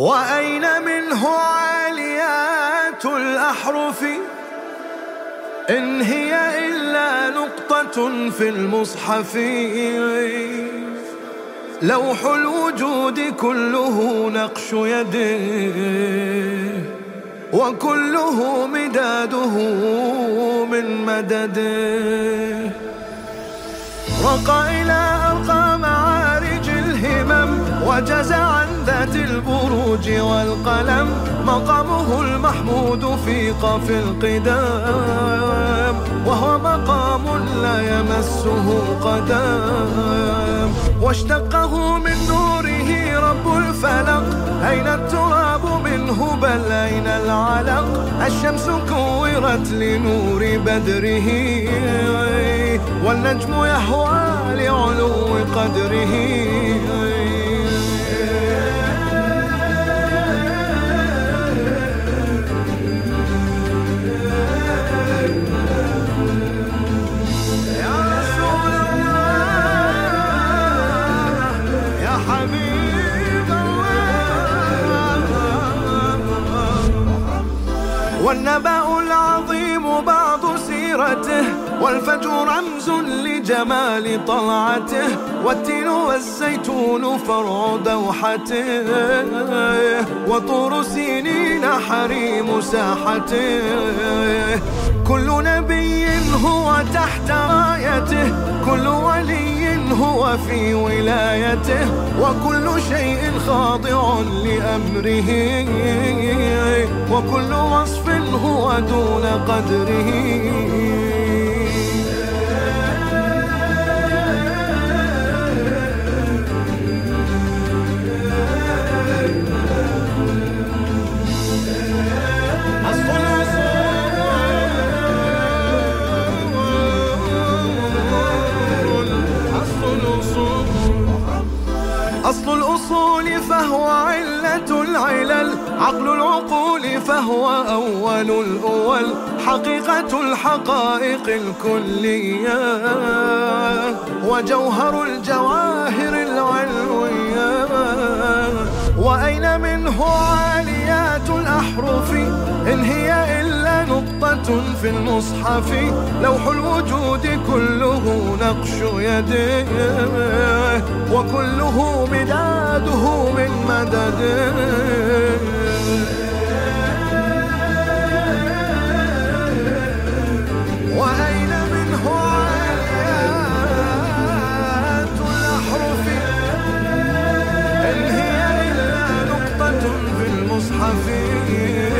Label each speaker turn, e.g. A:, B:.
A: وأين منه عاليات الأحرف؟ إن هي إلا نقطة في المصحف. لوح الوجود كله نقش يده وكله مداده من مدده رقى إلى أرقى معارج الهمم وجز عن ذات البروج والقلم مقامه المحمود في قاف القدام وهو مقام لا يمسه قدام. واشتقه من نوره رب الفلق أين التراب منه بل أين العلق؟ الشمس كورت لنور بدره والنجم يهوى لعلو قدره. والنبأ العظيم بعض سيرته والفجر رمز لجمال طلعته والتين والزيتون فرع دوحته وطور سينين حريم ساحته. كل نبي هو تحت رايته. كل ولي هو في ولايته. وكل شيء خاضع لأمره. وكل وصف هو دون قدره. أصل الأصول فهو علة العلل عقل العقول فهو أول الأول حقيقة الحقائق الكلية. وجوهر الجواهر العلوية وأين منه عاليات نقطة في المصحف لوح الوجود كله نقش يده. وكله مداده من مدده المصحف.